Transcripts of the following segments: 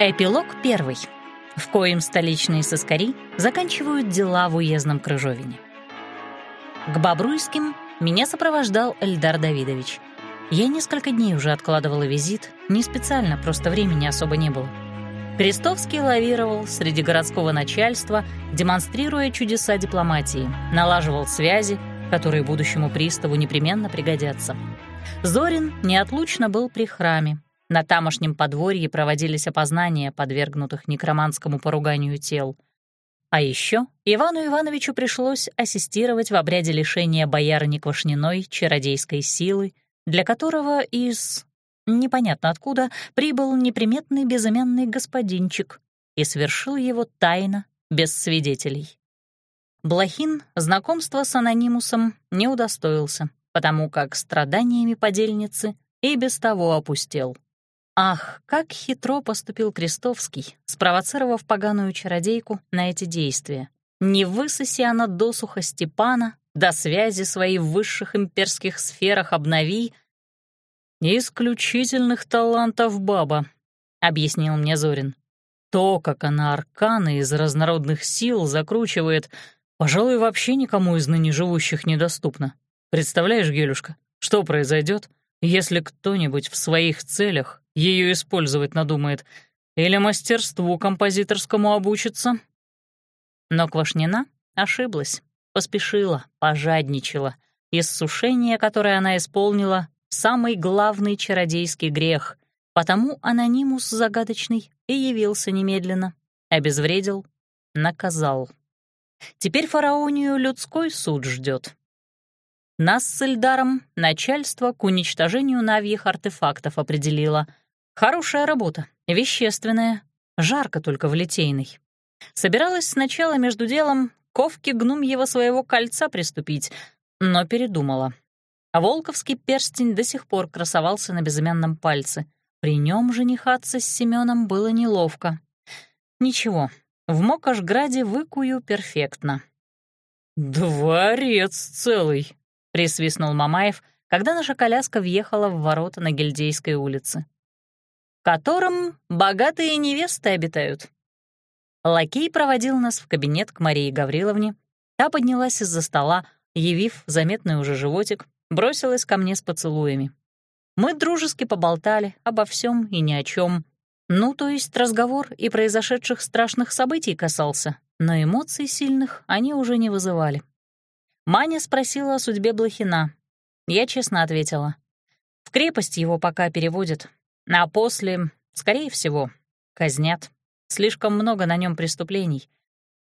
Эпилог первый, в коем столичные соскари заканчивают дела в уездном Крыжовине. К Бобруйским меня сопровождал Эльдар Давидович. Я несколько дней уже откладывала визит, не специально, просто времени особо не было. Крестовский лавировал среди городского начальства, демонстрируя чудеса дипломатии, налаживал связи, которые будущему приставу непременно пригодятся. Зорин неотлучно был при храме. На тамошнем подворье проводились опознания подвергнутых некроманскому поруганию тел. А еще Ивану Ивановичу пришлось ассистировать в обряде лишения боярыни Квашниной чародейской силы, для которого из непонятно откуда, прибыл неприметный безымянный господинчик и совершил его тайно, без свидетелей. Блохин знакомства с анонимусом не удостоился, потому как страданиями подельницы и без того опустел. Ах, как хитро поступил Крестовский, спровоцировав поганую чародейку на эти действия. Не высоси она досуха Степана, до связи своей в высших имперских сферах обнови — «Исключительных талантов баба», — объяснил мне Зорин. «То, как она арканы из разнородных сил закручивает, пожалуй, вообще никому из ныне живущих недоступно. Представляешь, Гелюшка, что произойдет, если кто-нибудь в своих целях ее использовать надумает или мастерству композиторскому обучится?» Но Квашнина ошиблась, поспешила, пожадничала. Иссушение, которое она исполнила, самый главный чародейский грех, потому анонимус загадочный и явился немедленно, обезвредил, наказал. Теперь фараонию людской суд ждет. Нас с Эльдаром начальство к уничтожению навьих артефактов определило. Хорошая работа, вещественная, жарко только в Литейной. Собиралась сначала между делом ковки гнумьего своего кольца приступить, но передумала. А волковский перстень до сих пор красовался на безымянном пальце. При нем женихаться с Семеном было неловко. Ничего, в Мокошграде выкую перфектно. «Дворец целый!» — присвистнул Мамаев, когда наша коляска въехала в ворота на Гильдейской улице. «В котором богатые невесты обитают». Лакей проводил нас в кабинет к Марии Гавриловне. Та поднялась из-за стола, явив заметный уже животик, бросилась ко мне с поцелуями. Мы дружески поболтали обо всем и ни о чем. Ну, то есть разговор и произошедших страшных событий касался, но эмоций сильных они уже не вызывали. Маня спросила о судьбе Блохина. Я честно ответила. В крепость его пока переводят, а после, скорее всего, казнят. Слишком много на нем преступлений.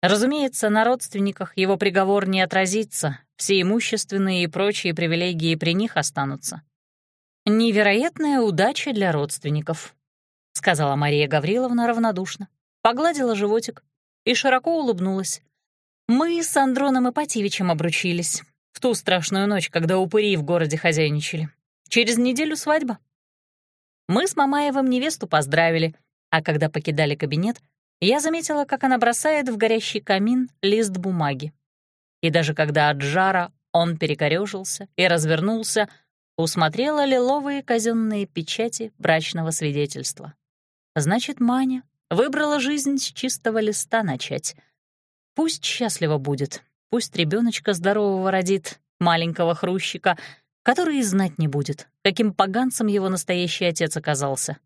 Разумеется, на родственниках его приговор не отразится, все имущественные и прочие привилегии при них останутся. «Невероятная удача для родственников», — сказала Мария Гавриловна равнодушно, погладила животик и широко улыбнулась. «Мы с Андроном Ипатьевичем обручились в ту страшную ночь, когда упыри в городе хозяйничали. Через неделю свадьба. Мы с Мамаевым невесту поздравили, а когда покидали кабинет, я заметила, как она бросает в горящий камин лист бумаги и даже когда от жара он перекорёжился и развернулся, усмотрела лиловые казенные печати брачного свидетельства. Значит, Маня выбрала жизнь с чистого листа начать. Пусть счастливо будет, пусть ребеночка здорового родит, маленького хрущика, который и знать не будет, каким поганцем его настоящий отец оказался.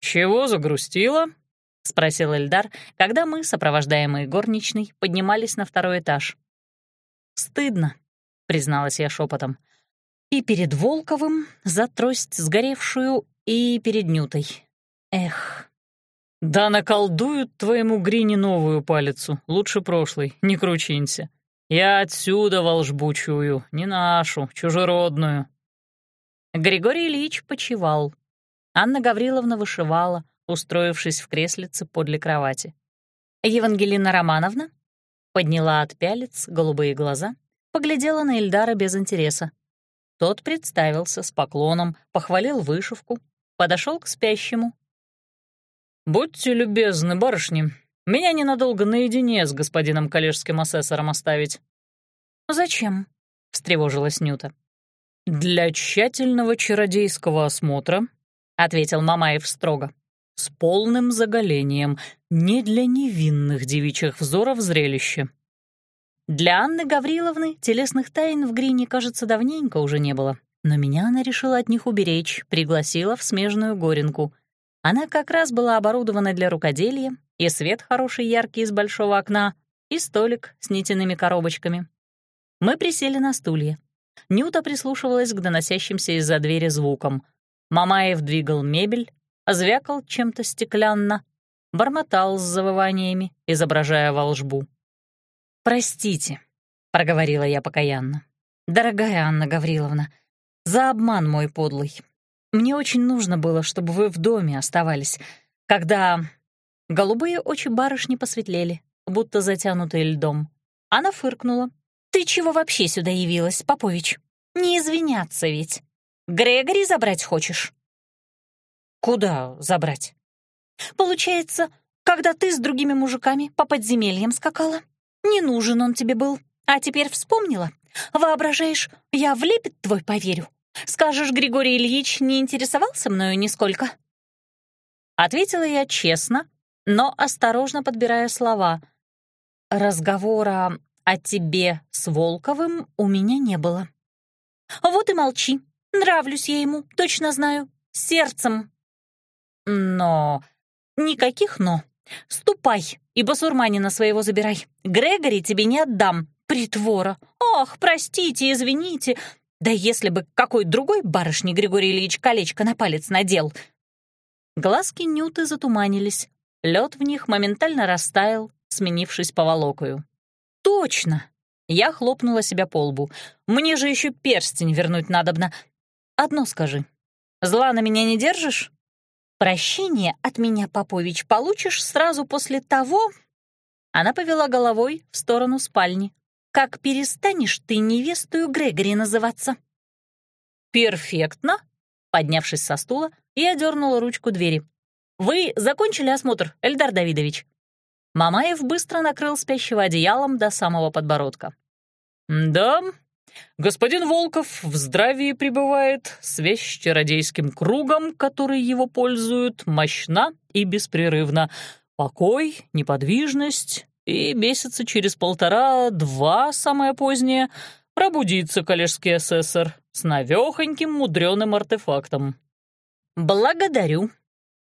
«Чего загрустила?» — спросил Эльдар, когда мы, сопровождаемые горничной, поднимались на второй этаж. «Стыдно», — призналась я шепотом. «И перед Волковым за трость сгоревшую, и перед Нютой. Эх». «Да наколдуют твоему Грине новую палицу, лучше прошлой, не кручинься. Я отсюда волжбу чую, не нашу, чужеродную». Григорий Ильич почевал. Анна Гавриловна вышивала, устроившись в креслице подле кровати. «Евангелина Романовна?» Подняла от пялец голубые глаза, поглядела на Ильдара без интереса. Тот представился с поклоном, похвалил вышивку, подошел к спящему. «Будьте любезны, барышни, меня ненадолго наедине с господином коллежским асессором оставить». «Зачем?» — встревожилась Нюта. «Для тщательного чародейского осмотра», — ответил Мамаев строго. с полным заголением, не для невинных девичьих взоров зрелище. Для Анны Гавриловны телесных тайн в Грине, кажется, давненько уже не было, но меня она решила от них уберечь, пригласила в смежную горенку. Она как раз была оборудована для рукоделия, и свет хороший яркий из большого окна, и столик с нитяными коробочками. Мы присели на стулья. Нюта прислушивалась к доносящимся из-за двери звукам. Мамаев двигал мебель, звякал чем-то стеклянно, бормотал с завываниями, изображая волжбу. «Простите», — проговорила я покаянно. «Дорогая Анна Гавриловна, за обман мой подлый. Мне очень нужно было, чтобы вы в доме оставались, когда...» Голубые очи барышни посветлели, будто затянутые льдом. Она фыркнула. «Ты чего вообще сюда явилась, Попович? Не извиняться ведь. Грегори забрать хочешь?» «Куда забрать?» «Получается, когда ты с другими мужиками по подземельям скакала, не нужен он тебе был, а теперь вспомнила? Воображаешь, я в лепет твой поверю? Скажешь, Григорий Ильич не интересовался мною нисколько?» Ответила я честно, но осторожно подбирая слова. «Разговора о тебе с Волковым у меня не было». «Вот и молчи. Нравлюсь я ему, точно знаю. Сердцем но... Никаких «но». Ступай и басурманина своего забирай. Грегори тебе не отдам, притвора. Ох, простите, извините. Да если бы какой другой барышне Григорий Ильич колечко на палец надел. Глазки Нюты затуманились. Лед в них моментально растаял, сменившись поволокою. «Точно!» Я хлопнула себя по лбу. «Мне же еще перстень вернуть надобно. Одно скажи. Зла на меня не держишь?» Прощение от меня, Попович, получишь сразу после того...» Она повела головой в сторону спальни. «Как перестанешь ты невестую Грегори называться?» «Перфектно!» Поднявшись со стула, я дернула ручку двери. «Вы закончили осмотр, Эльдар Давидович?» Мамаев быстро накрыл спящего одеялом до самого подбородка. «Да, Господин Волков в здравии пребывает, связь с чародейским кругом, который его пользуют, мощна и беспрерывна. Покой, неподвижность, и месяца через полтора-два, самое позднее, пробудится коллежский асессор с навехоньким мудреным артефактом. «Благодарю».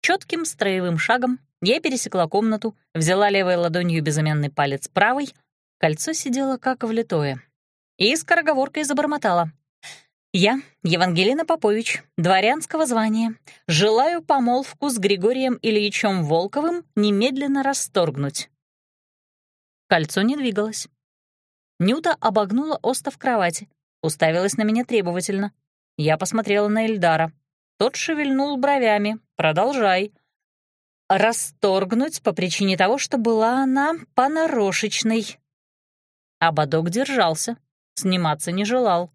Четким строевым шагом я пересекла комнату, взяла левой ладонью безымянный палец правой, кольцо сидело как влитое и скороговоркой забормотала. «Я, Евангелина Попович, дворянского звания, желаю помолвку с Григорием Ильичем Волковым немедленно расторгнуть». Кольцо не двигалось. Нюта обогнула остов кровати, уставилась на меня требовательно. Я посмотрела на Эльдара. Тот шевельнул бровями. «Продолжай». «Расторгнуть по причине того, что была она понарошечной». Ободок держался, сниматься не желал.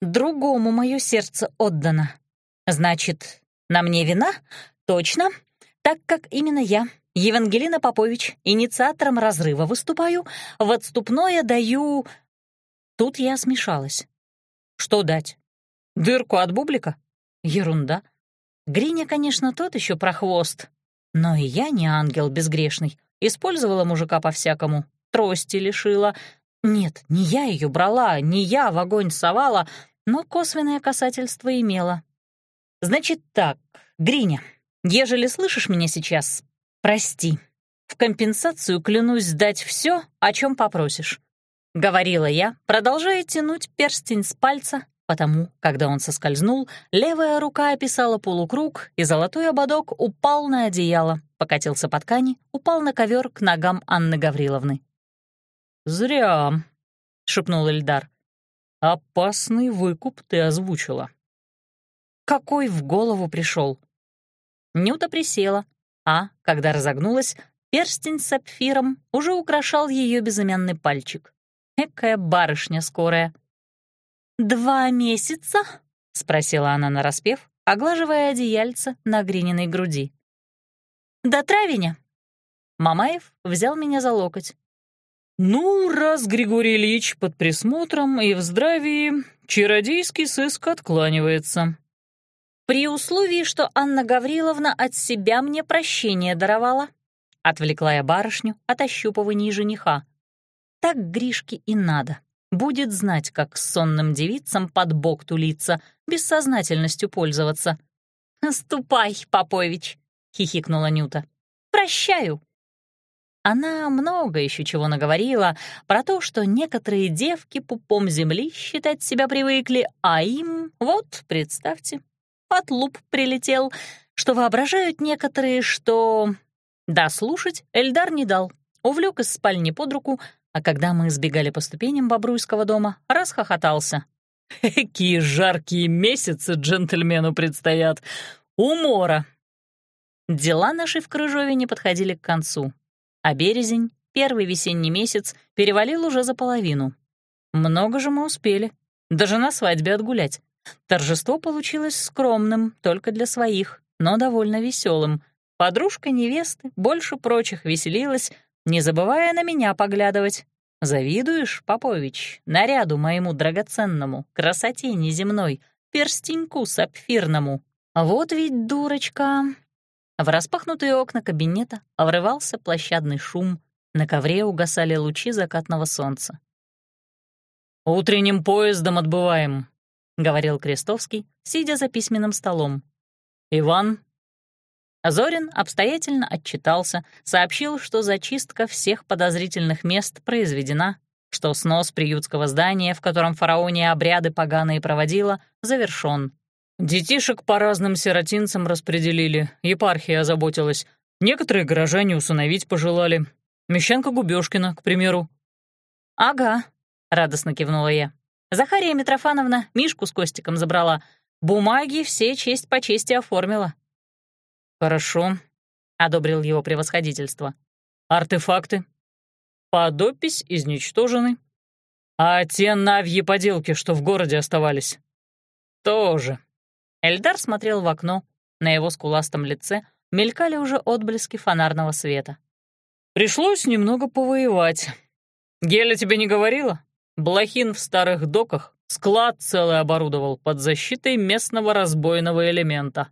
Другому мое сердце отдано. Значит, на мне вина? Точно. Так как именно я, Евангелина Попович, инициатором разрыва выступаю, в отступное даю... Тут я смешалась. Что дать? Дырку от бублика? Ерунда. Гриня, конечно, тот еще прохвост. Но и я не ангел безгрешный. Использовала мужика по-всякому. Трости лишила, нет, не я ее брала, не я в огонь совала, но косвенное касательство имела. Значит так, Гриня, ежели слышишь меня сейчас, прости. В компенсацию клянусь сдать все, о чем попросишь. Говорила я, продолжая тянуть перстень с пальца, потому, когда он соскользнул, левая рука описала полукруг, и золотой ободок упал на одеяло, покатился по ткани, упал на ковер к ногам Анны Гавриловны. «Зря», — шепнул Эльдар. «Опасный выкуп ты озвучила». «Какой в голову пришел?» Нюта присела, а, когда разогнулась, перстень с сапфиром уже украшал ее безымянный пальчик. Экая барышня скорая. «Два месяца?» — спросила она нараспев, оглаживая одеяльце на Грининой груди. «До травеня?» Мамаев взял меня за локоть. «Ну, раз Григорий Ильич под присмотром и в здравии, чародейский сыск откланивается». при условии, что Анна Гавриловна от себя мне прощение даровала. Отвлекла я барышню от ощупывания жениха. Так Гришке и надо. Будет знать, как с сонным девицам под бок тулиться, бессознательностью пользоваться. «Ступай, Попович!» — хихикнула Нюта. «Прощаю!» Она много еще чего наговорила про то, что некоторые девки пупом земли считать себя привыкли, а им, вот, представьте, под луп прилетел, что воображают некоторые, что... Да, слушать Эльдар не дал, увлек из спальни под руку, а когда мы сбегали по ступеням Бобруйского дома, расхохотался. «Какие жаркие месяцы джентльмену предстоят! Умора!» Дела наши в Крыжове не подходили к концу, а березень, первый весенний месяц, перевалил уже за половину. Много же мы успели, даже на свадьбе отгулять. Торжество получилось скромным, только для своих, но довольно веселым. Подружка невесты больше прочих веселилась, не забывая на меня поглядывать. Завидуешь, Попович, наряду моему драгоценному, красоте неземной, перстеньку сапфирному. Вот ведь дурочка. В распахнутые окна кабинета врывался площадный шум, на ковре угасали лучи закатного солнца. «Утренним поездом отбываем», — говорил Крестовский, сидя за письменным столом. «Иван, Зорин обстоятельно отчитался, сообщил, что зачистка всех подозрительных мест произведена, что снос приютского здания, в котором фараония обряды поганые проводила, завершён. Детишек по разным сиротинцам распределили, епархия озаботилась. Некоторые горожане усыновить пожелали. Мещанка Губёшкина, к примеру. «Ага», — радостно кивнула я. «Захария Митрофановна Мишку с Костиком забрала. Бумаги все честь по чести оформила». «Хорошо», — одобрил его превосходительство. «Артефакты? Подопись изничтожены. А те навьи поделки, что в городе оставались?» «Тоже». Эльдар смотрел в окно. На его скуластом лице мелькали уже отблески фонарного света. «Пришлось немного повоевать. Геля тебе не говорила? Блохин в старых доках склад целый оборудовал под защитой местного разбойного элемента».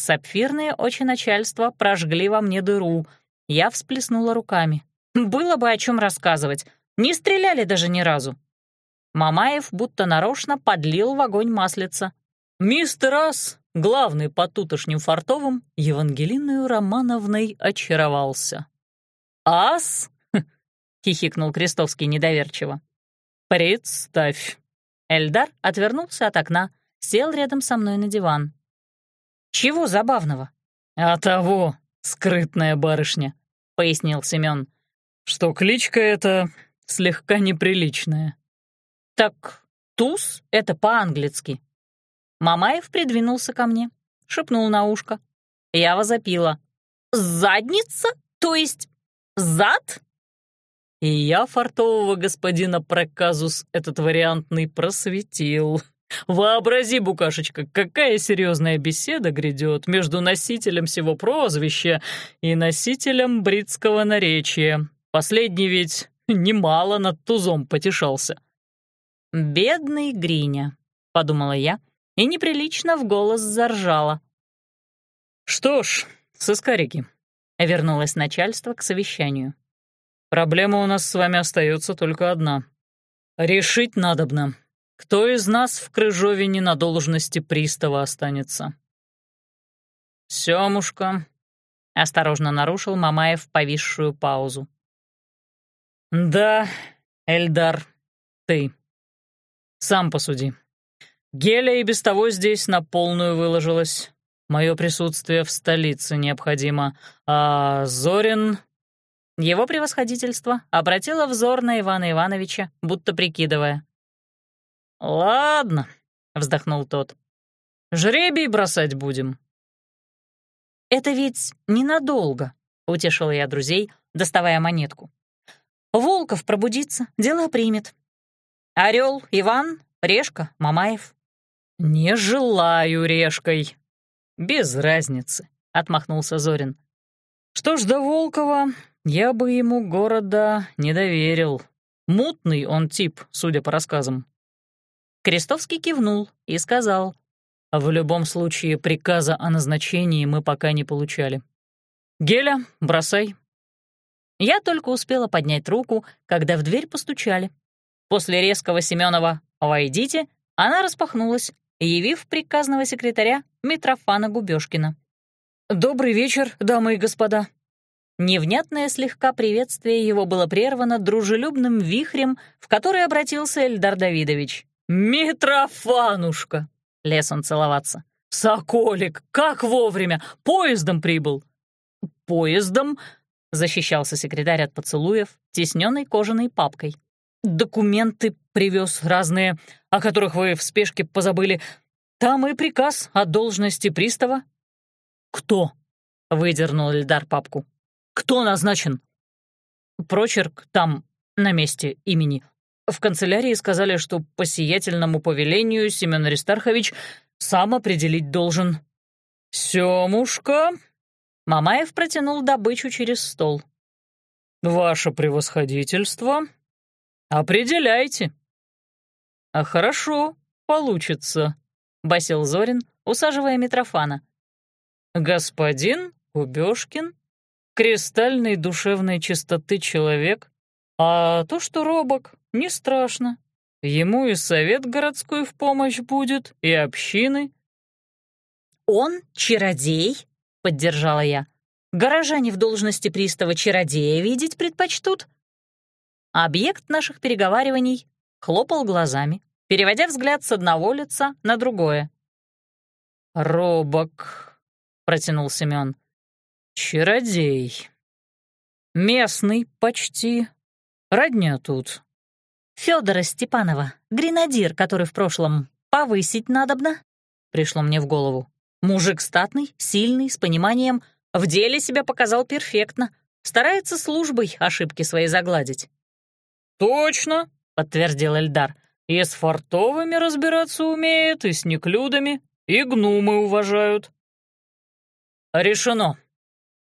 Сапфирные очи начальства прожгли во мне дыру. Я всплеснула руками. Было бы о чем рассказывать. Не стреляли даже ни разу. Мамаев будто нарочно подлил в огонь маслица. «Мистер Ас, главный по тутошним фартовым, Евангелиною Романовной очаровался». «Ас?» — хихикнул Крестовский недоверчиво. «Представь». Эльдар отвернулся от окна, сел рядом со мной на диван. «Чего забавного?» «А того, скрытная барышня», — пояснил Семён, «что кличка эта слегка неприличная». «Так туз — это по-английски». Мамаев придвинулся ко мне, шепнул на ушко. Я возопила. «Задница? То есть зад?» И я фартового господина Проказус этот вариантный просветил. Вообрази, Букашечка, какая серьезная беседа грядет между носителем всего прозвища и носителем бритского наречия. Последний ведь немало над тузом потешался. «Бедный Гриня», — подумала я, и неприлично в голос заржала. «Что ж, соскарики», — вернулось начальство к совещанию. «Проблема у нас с вами остается только одна. Решить надобно, кто из нас в Крыжовине на должности пристава останется? Семушка, осторожно нарушил Мамаев повисшую паузу. Да, Эльдар, ты. Сам посуди. Геля и без того здесь на полную выложилась. Мое присутствие в столице необходимо. А Зорин... Его превосходительство обратило взор на Ивана Ивановича, будто прикидывая. «Ладно», — вздохнул тот. «Жребий бросать будем». «Это ведь ненадолго», — утешила я друзей, доставая монетку. «Волков пробудится, дела примет. Орел, Иван, Решка, Мамаев». «Не желаю решкой». «Без разницы», — отмахнулся Зорин. «Что ж до Волкова, я бы ему города не доверил. Мутный он тип, судя по рассказам. Крестовский кивнул и сказал. В любом случае, приказа о назначении мы пока не получали. Геля, бросай. Я только успела поднять руку, когда в дверь постучали. После резкого Семенова «Войдите» она распахнулась, явив приказного секретаря Митрофана Губёшкина. «Добрый вечер, дамы и господа». Невнятное слегка приветствие его было прервано дружелюбным вихрем, в который обратился Эльдар Давидович. «Митрофанушка!» — лез он целоваться. «Соколик, как вовремя! Поездом прибыл!» «Поездом?» — защищался секретарь от поцелуев, тесненной кожаной папкой. «Документы привез разные, о которых вы в спешке позабыли. Там и приказ о должности пристава». «Кто?» — выдернул Эльдар папку. «Кто назначен?» «Прочерк там, на месте имени. В канцелярии сказали, что по сиятельному повелению Семен Аристархович сам определить должен». «Семушка?» Мамаев протянул добычу через стол. «Ваше превосходительство, определяйте». «А хорошо, получится», — басил Зорин, усаживая Митрофана. «Господин Губёшкин, кристальной душевной чистоты человек, а то, что робок, не страшно. Ему и совет городской в помощь будет, и общины». «Он чародей?» — поддержала я. «Горожане в должности пристава чародея видеть предпочтут?» Объект наших переговариваний хлопал глазами, переводя взгляд с одного лица на другое. «Робок», протянул Семён. «Чародей. Местный почти. Родня тут». «Фёдора Степанова, гренадир, который в прошлом повысить надобно?» Пришло мне в голову. Мужик статный, сильный, с пониманием, в деле себя показал перфектно, старается службой ошибки свои загладить. «Точно», — подтвердил Эльдар, «и с фартовыми разбираться умеет, и с неклюдами, и гнумы уважают». «Решено».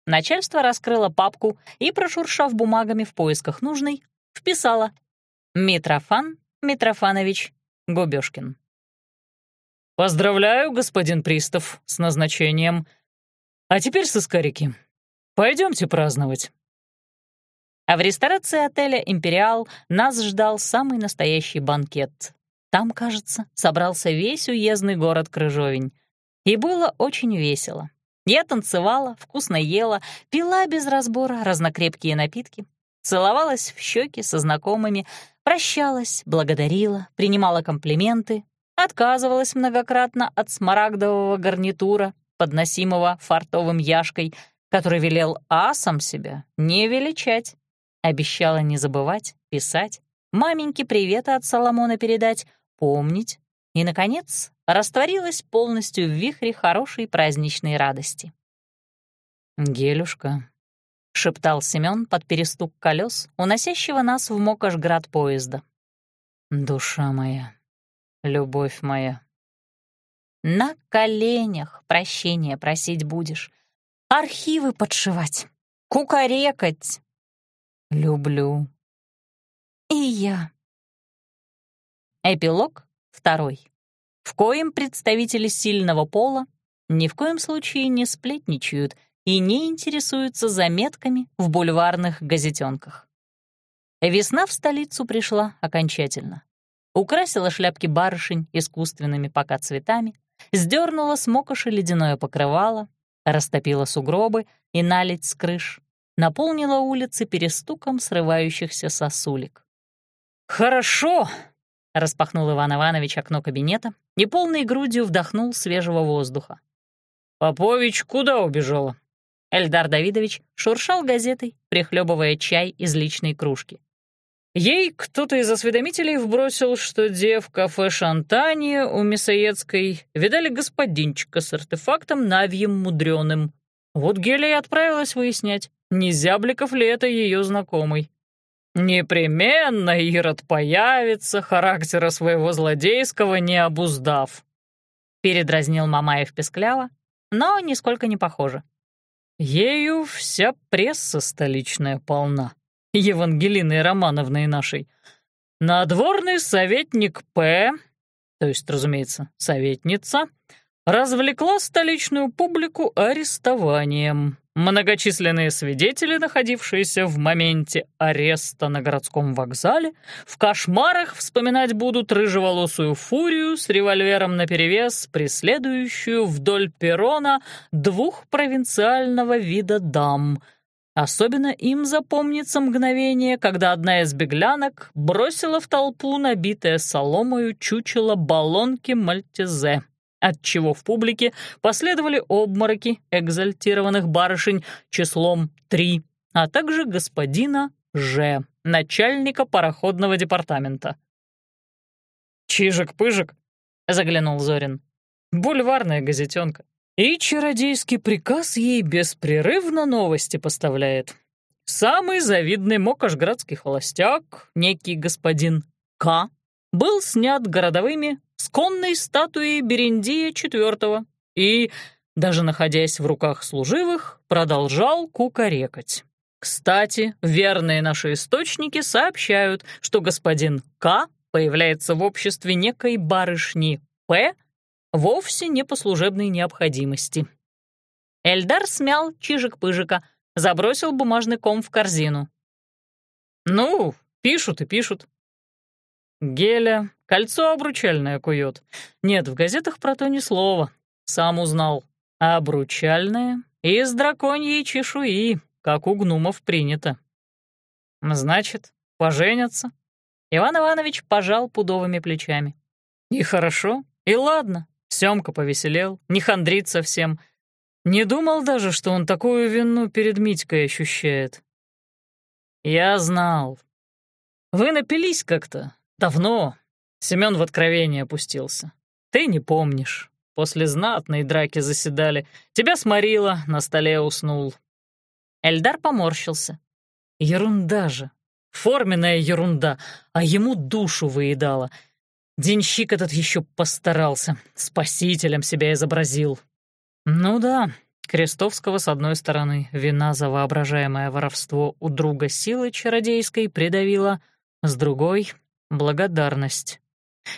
Начальство раскрыло папку и, прошуршав бумагами в поисках нужной, вписала «Митрофан Митрофанович Губёшкин». «Поздравляю, господин Пристав, с назначением. А теперь, сыскарики, пойдемте праздновать». А в ресторации отеля «Империал» нас ждал самый настоящий банкет. Там, кажется, собрался весь уездный город Крыжовень. И было очень весело. Я танцевала, вкусно ела, пила без разбора разнокрепкие напитки, целовалась в щеки со знакомыми, прощалась, благодарила, принимала комплименты, отказывалась многократно от смарагдового гарнитура, подносимого фартовым яшкой, который велел асом себя не величать. Обещала не забывать, писать, маменьке приветы от Соломона передать, помнить и, наконец, растворилась полностью в вихре хорошей праздничной радости. «Гелюшка», — шептал Семён под перестук колес, уносящего нас в Мокошград поезда. «Душа моя, любовь моя». «На коленях прощения просить будешь, архивы подшивать, кукарекать». «Люблю». «И я». Эпилог второй в коем представители сильного пола ни в коем случае не сплетничают и не интересуются заметками в бульварных газетенках. Весна в столицу пришла окончательно. Украсила шляпки барышень искусственными пока цветами, сдернула с мокоши ледяное покрывало, растопила сугробы и налить с крыш, наполнила улицы перестуком срывающихся сосулек. «Хорошо!» — распахнул Иван Иванович окно кабинета и полной грудью вдохнул свежего воздуха. «Попович куда убежала?» Эльдар Давидович шуршал газетой, прихлебывая чай из личной кружки. Ей кто-то из осведомителей вбросил, что де в кафе «Шантане» у Мясоедской видали господинчика с артефактом навьем мудреным. Вот Геля и отправилась выяснять, не зябликов ли это ее знакомый. «Непременно Ирод появится, характера своего злодейского не обуздав», — передразнил Мамаев пескляво, но нисколько не похоже. «Ею вся пресса столичная полна, Евангелиной Романовной нашей. Надворный советник П, то есть, разумеется, советница, развлекла столичную публику арестованием. Многочисленные свидетели, находившиеся в моменте ареста на городском вокзале, в кошмарах вспоминать будут рыжеволосую фурию с револьвером наперевес, преследующую вдоль перрона двух провинциального вида дам. Особенно им запомнится мгновение, когда одна из беглянок бросила в толпу набитое соломою чучело баллонки Мальтезе отчего в публике последовали обмороки экзальтированных барышень числом три, а также господина Ж, начальника пароходного департамента. «Чижик-пыжик», — заглянул Зорин, — «бульварная газетенка. И чародейский приказ ей беспрерывно новости поставляет. Самый завидный мокошградский холостяк, некий господин К, был снят городовыми с конной статуей Берендия IV и, даже находясь в руках служивых, продолжал кукарекать. Кстати, верные наши источники сообщают, что господин К появляется в обществе некой барышни П вовсе не по служебной необходимости. Эльдар смял чижик-пыжика, забросил бумажный ком в корзину. «Ну, пишут и пишут. Геля кольцо обручальное кует. Нет, в газетах про то ни слова. Сам узнал. Обручальное из драконьей чешуи, как у гнумов принято. Значит, поженятся? Иван Иванович пожал пудовыми плечами. И хорошо, и ладно. Семка повеселел, не хандрит совсем. Не думал даже, что он такую вину перед Митькой ощущает. Я знал. Вы напились как-то, Давно. Семён в откровение опустился. Ты не помнишь. После знатной драки заседали. Тебя сморило, на столе уснул. Эльдар поморщился. Ерунда же. Форменная ерунда, а ему душу выедала. Денщик этот еще постарался, спасителем себя изобразил. Ну да, Крестовского, с одной стороны, вина за воображаемое воровство у друга силы чародейской придавила, с другой благодарность.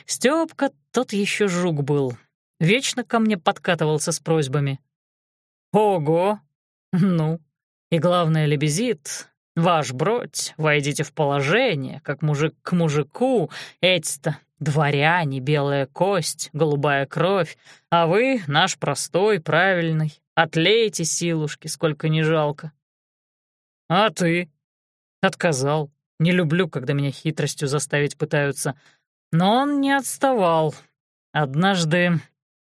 Стёпка тот еще жук был. Вечно ко мне подкатывался с просьбами. «Ого! Ну, и главное, лебезит. Ваш бродь, войдите в положение, как мужик к мужику. Эти-то дворяне, белая кость, голубая кровь, а вы, наш простой, правильный, отлейте силушки, сколько не жалко». «А ты?» «Отказал. Не люблю, когда меня хитростью заставить пытаются. Но он не отставал. Однажды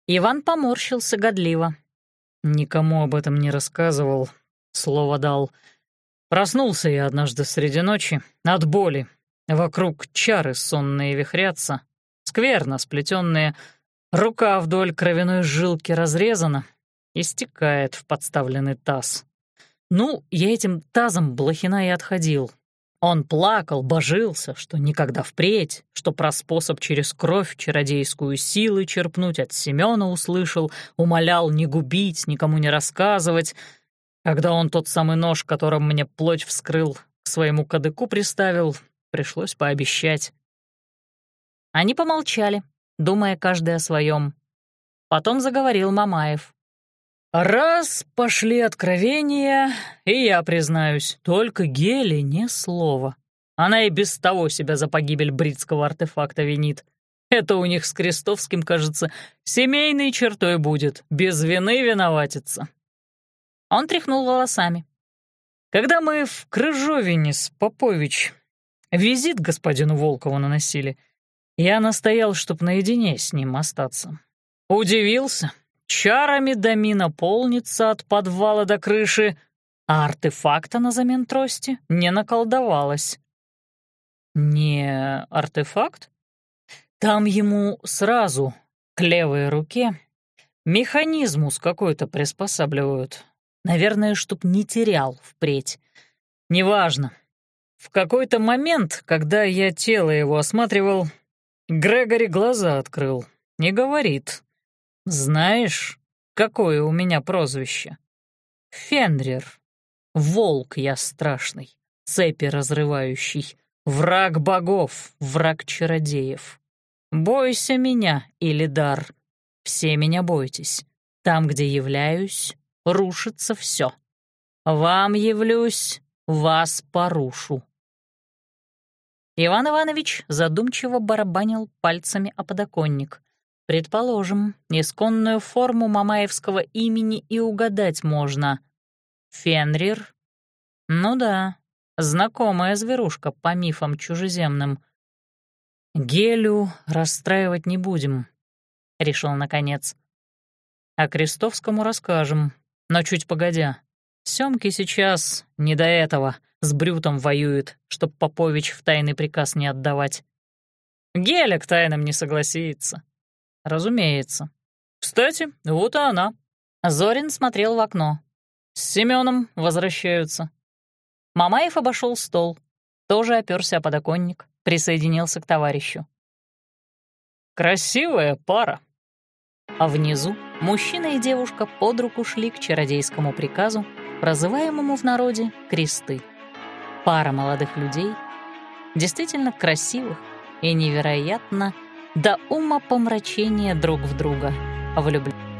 Иван поморщился годливо. Никому об этом не рассказывал, слово дал. Проснулся я однажды среди ночи от боли. Вокруг чары сонные вихрятся, скверно сплетенные. Рука вдоль кровяной жилки разрезана и стекает в подставленный таз. Ну, я этим тазом блохина и отходил, он плакал, божился, что никогда впредь, что про способ через кровь чародейскую силы черпнуть от Семёна услышал, умолял не губить, никому не рассказывать. Когда он тот самый нож, которым мне плоть вскрыл, к своему кадыку приставил, пришлось пообещать. Они помолчали, думая каждый о своем. Потом заговорил Мамаев. Раз пошли откровения, и я признаюсь, только Гели ни слова. Она и без того себя за погибель бритского артефакта винит. Это у них с Крестовским, кажется, семейной чертой будет, без вины виноватиться. Он тряхнул волосами. Когда мы в Крыжовине с Попович визит господину Волкову наносили, я настоял, чтоб наедине с ним остаться. Удивился, Чарами домина полнится от подвала до крыши, а артефакта на замен трости не наколдовалось. Не артефакт? Там ему сразу к левой руке механизмус какой-то приспосабливают. Наверное, чтоб не терял впредь. Неважно. В какой-то момент, когда я тело его осматривал, Грегори глаза открыл. Не говорит. «Знаешь, какое у меня прозвище? Фенрир. Волк я страшный, цепи разрывающий, враг богов, враг чародеев. Бойся меня, Илидар. Все меня бойтесь. Там, где являюсь, рушится все. Вам явлюсь, вас порушу». Иван Иванович задумчиво барабанил пальцами о подоконник. Предположим, исконную форму мамаевского имени и угадать можно. Фенрир? Ну да, знакомая зверушка по мифам чужеземным. Гелю расстраивать не будем, — решил наконец. А Крестовскому расскажем, но чуть погодя. Сёмке сейчас не до этого, с Брютом воюет, чтоб Попович в тайный приказ не отдавать. Геля к тайнам не согласится. Разумеется. Кстати, вот и она. Зорин смотрел в окно. С Семеном возвращаются. Мамаев обошел стол, тоже оперся о подоконник, присоединился к товарищу. «Красивая пара!» А внизу мужчина и девушка под руку шли к чародейскому приказу, прозываемому в народе «кресты». Пара молодых людей, действительно красивых и невероятно до ума помрачения друг в друга влюбленных.